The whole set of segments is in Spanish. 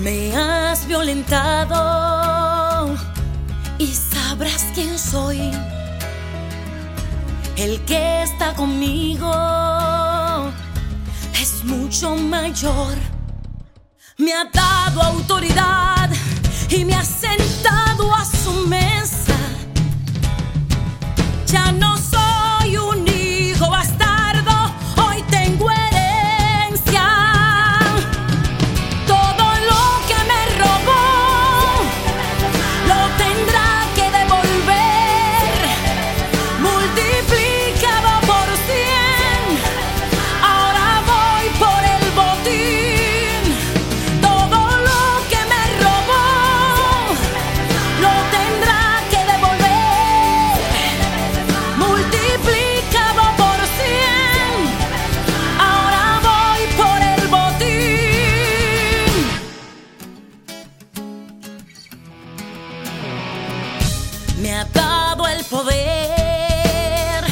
Me has violentado y sabrás quién soy. El que está conmigo es mucho mayor. Me ha dado autoridad y me ha sentado a su mesa. Me ha dado el poder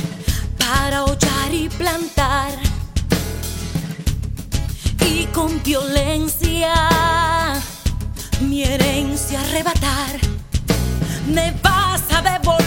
para hollar y plantar y con violencia mi herencia arrebatar. Me vas a devolver